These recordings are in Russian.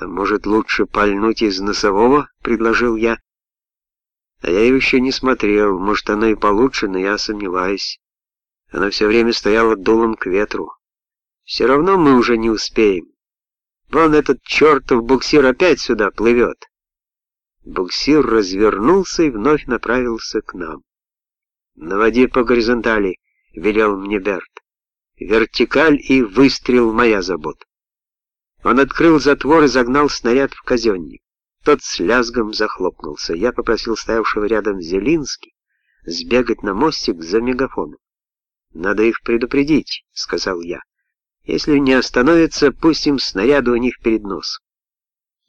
«А может, лучше пальнуть из носового?» — предложил я. А я еще не смотрел, может, она и получше, но я сомневаюсь. Она все время стояла дулом к ветру. Все равно мы уже не успеем. Вон этот чертов буксир опять сюда плывет. Буксир развернулся и вновь направился к нам. «Наводи по горизонтали», — велел мне Берт. «Вертикаль и выстрел — моя забота». Он открыл затвор и загнал снаряд в казенник. Тот с лязгом захлопнулся. Я попросил стоявшего рядом Зелинский сбегать на мостик за мегафоном. «Надо их предупредить», — сказал я. «Если не остановятся, пустим снаряды у них перед носом».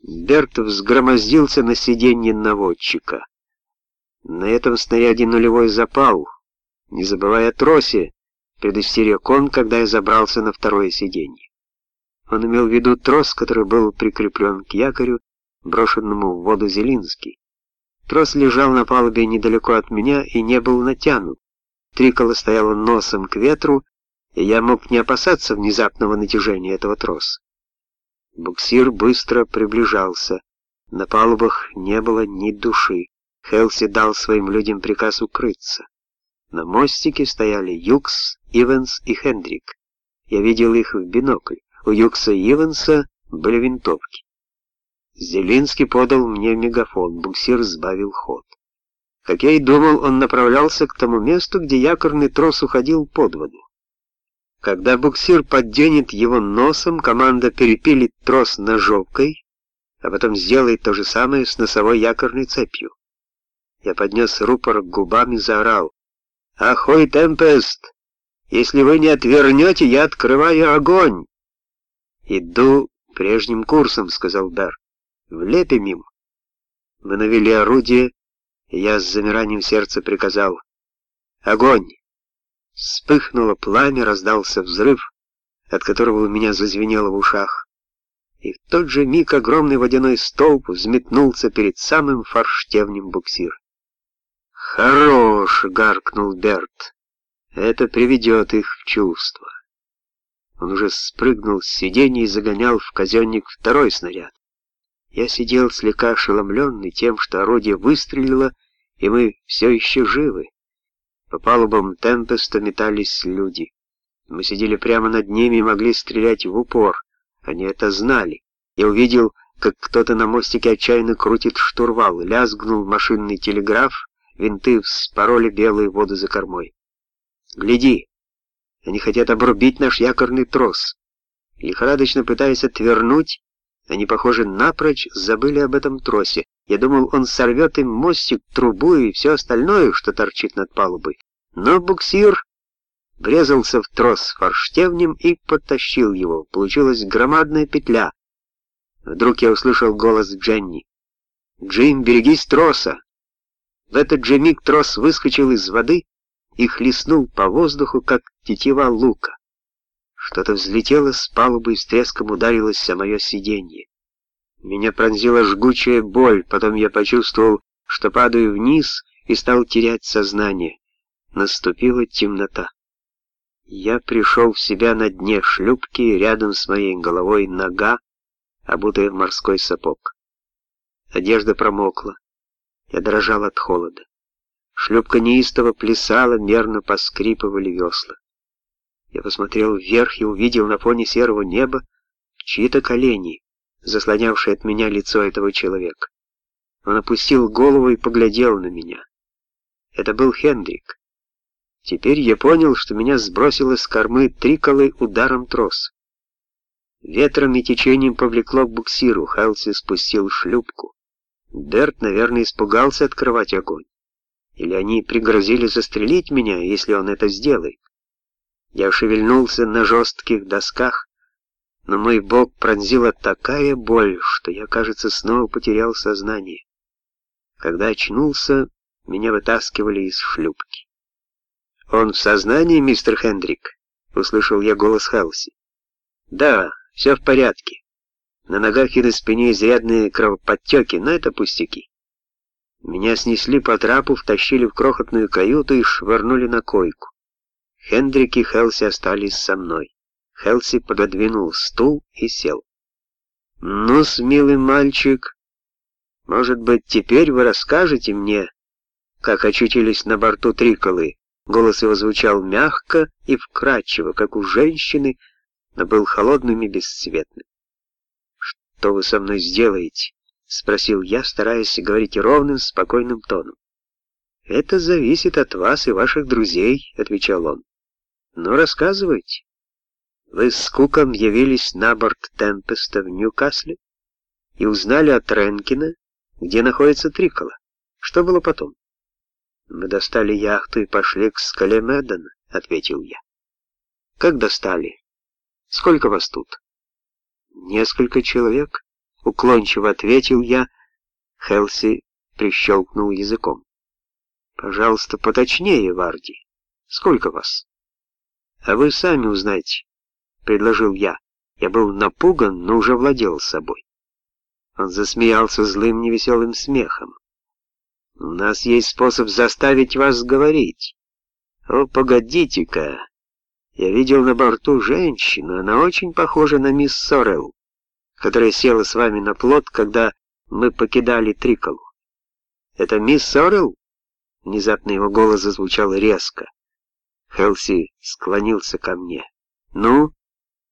Берт взгромоздился на сиденье наводчика. На этом снаряде нулевой запал. Не забывая о тросе, предостерег он, когда я забрался на второе сиденье. Он имел в виду трос, который был прикреплен к якорю, брошенному в воду Зелинский. Трос лежал на палубе недалеко от меня и не был натянут. Трикола стояла носом к ветру, и я мог не опасаться внезапного натяжения этого троса. Буксир быстро приближался. На палубах не было ни души. Хелси дал своим людям приказ укрыться. На мостике стояли Юкс, Ивенс и Хендрик. Я видел их в бинокль. У Юкса и Ивенса были винтовки. Зелинский подал мне мегафон, буксир сбавил ход. Как я и думал, он направлялся к тому месту, где якорный трос уходил под воду. Когда буксир подденет его носом, команда перепилит трос ножовкой, а потом сделает то же самое с носовой якорной цепью. Я поднес рупор к губам и заорал. «Ахой, Темпест! Если вы не отвернете, я открываю огонь!» «Иду прежним курсом», — сказал Дар. «Влепим им». Мы навели орудие, и я с замиранием сердца приказал. «Огонь!» Вспыхнуло пламя, раздался взрыв, от которого у меня зазвенело в ушах. И в тот же миг огромный водяной столб взметнулся перед самым форштевнем буксира. «Хорош!» — гаркнул Берт. «Это приведет их в чувство». Он уже спрыгнул с сиденья и загонял в казенник второй снаряд. Я сидел слегка ошеломленный тем, что орудие выстрелило, и мы все еще живы. По палубам Темпеста метались люди. Мы сидели прямо над ними и могли стрелять в упор. Они это знали. Я увидел, как кто-то на мостике отчаянно крутит штурвал. Лязгнул машинный телеграф, винты вспороли белые воды за кормой. «Гляди! Они хотят обрубить наш якорный трос». Лихорадочно пытаясь отвернуть, они, похоже, напрочь забыли об этом тросе. Я думал, он сорвет им мостик, трубу и все остальное, что торчит над палубой. Но буксир врезался в трос форштевнем и подтащил его. Получилась громадная петля. Вдруг я услышал голос Дженни. «Джим, берегись троса!» В этот же миг трос выскочил из воды и хлестнул по воздуху, как тетива лука. Что-то взлетело с палубы и с треском ударилось о мое сиденье. Меня пронзила жгучая боль, потом я почувствовал, что падаю вниз и стал терять сознание. Наступила темнота. Я пришел в себя на дне шлюпки, рядом с моей головой нога, обутая в морской сапог. Одежда промокла. Я дрожал от холода. Шлюпка неистово плясала, мерно поскрипывали весла. Я посмотрел вверх и увидел на фоне серого неба чьи-то колени, заслонявшие от меня лицо этого человека. Он опустил голову и поглядел на меня. Это был Хендрик. Теперь я понял, что меня сбросило с кормы триколой ударом трос. Ветром и течением повлекло к буксиру, Хелси спустил шлюпку. Берт, наверное, испугался открывать огонь. Или они пригрозили застрелить меня, если он это сделает. Я шевельнулся на жестких досках, но мой бок пронзила такая боль, что я, кажется, снова потерял сознание. Когда очнулся, меня вытаскивали из шлюпки. «Он в сознании, мистер Хендрик?» — услышал я голос Хелси. «Да, все в порядке. На ногах и на спине изрядные кровоподтеки, но это пустяки. Меня снесли по трапу, втащили в крохотную каюту и швырнули на койку. Хендрик и Хелси остались со мной. Хелси пододвинул стул и сел. «Ну-с, милый мальчик, может быть, теперь вы расскажете мне, как очутились на борту Триколы?» Голос его звучал мягко и вкрадчиво, как у женщины, но был холодным и бесцветным. «Что вы со мной сделаете?» — спросил я, стараясь говорить ровным, спокойным тоном. «Это зависит от вас и ваших друзей», — отвечал он. «Ну, рассказывайте. Вы с Куком явились на борт Темпеста в Ньюкасле и узнали от Ренкина, где находится Трикола. Что было потом?» «Мы достали яхту и пошли к скале Мэддена», — ответил я. «Как достали? Сколько вас тут?» «Несколько человек», — уклончиво ответил я. Хелси прищелкнул языком. «Пожалуйста, поточнее, Варди. Сколько вас?» «А вы сами узнаете», — предложил я. Я был напуган, но уже владел собой. Он засмеялся злым невеселым смехом. «У нас есть способ заставить вас говорить. О, погодите-ка, я видел на борту женщину, она очень похожа на мисс Сорел, которая села с вами на плот, когда мы покидали Триколу. Это мисс Сорел? Внезапно его голос зазвучал резко. Хелси склонился ко мне. «Ну,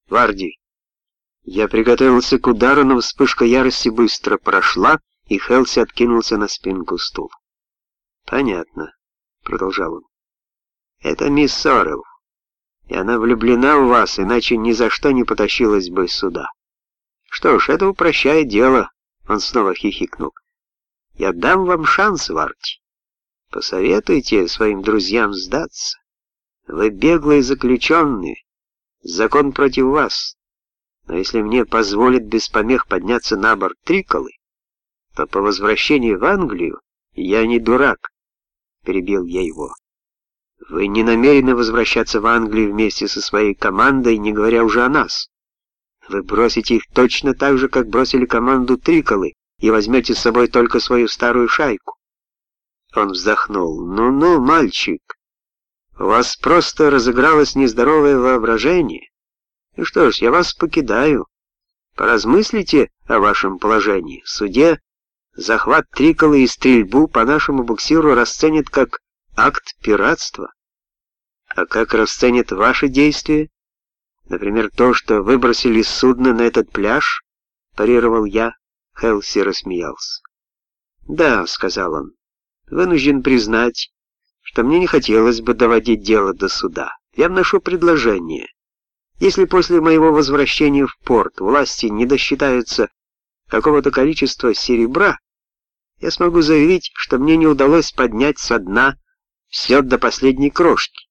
Варди?» Я приготовился к удару, но вспышка ярости быстро прошла, и Хелси откинулся на спинку стула. «Понятно», — продолжал он. «Это мисс Сорел и она влюблена в вас, иначе ни за что не потащилась бы сюда. Что ж, это упрощает дело, он снова хихикнул. Я дам вам шанс, Варти. Посоветуйте своим друзьям сдаться. Вы беглые заключенные, закон против вас. Но если мне позволит без помех подняться на борт Триколы, то по возвращении в Англию я не дурак, перебил я его. Вы не намерены возвращаться в Англию вместе со своей командой, не говоря уже о нас. Вы бросите их точно так же, как бросили команду Триколы, и возьмете с собой только свою старую шайку. Он вздохнул. «Ну-ну, мальчик, у вас просто разыгралось нездоровое воображение. И что ж, я вас покидаю. Поразмыслите о вашем положении. В суде захват Триколы и стрельбу по нашему буксиру расценят как акт пиратства. А как расценят ваши действия? Например, то, что выбросили судно на этот пляж? Парировал я. Хелси рассмеялся. «Да», — сказал он, — «вынужден признать, что мне не хотелось бы доводить дело до суда. Я вношу предложение. Если после моего возвращения в порт власти не досчитаются какого-то количества серебра, я смогу заявить, что мне не удалось поднять со дна все до последней крошки.